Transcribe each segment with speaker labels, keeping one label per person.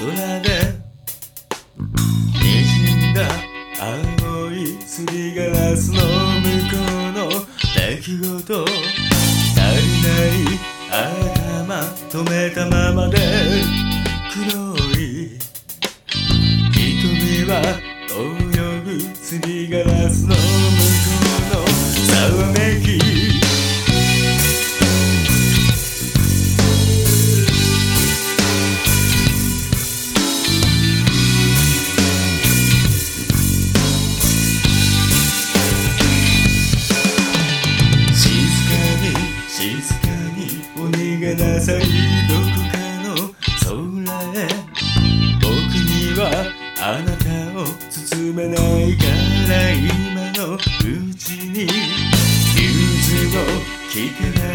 Speaker 1: 空が滲んだ青いすりガラスの向こうの出来事。足りない頭止めたままで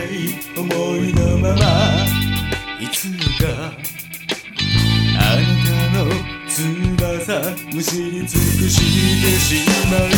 Speaker 1: ない思いのままいつかあなたの翼むしり尽くしてしまう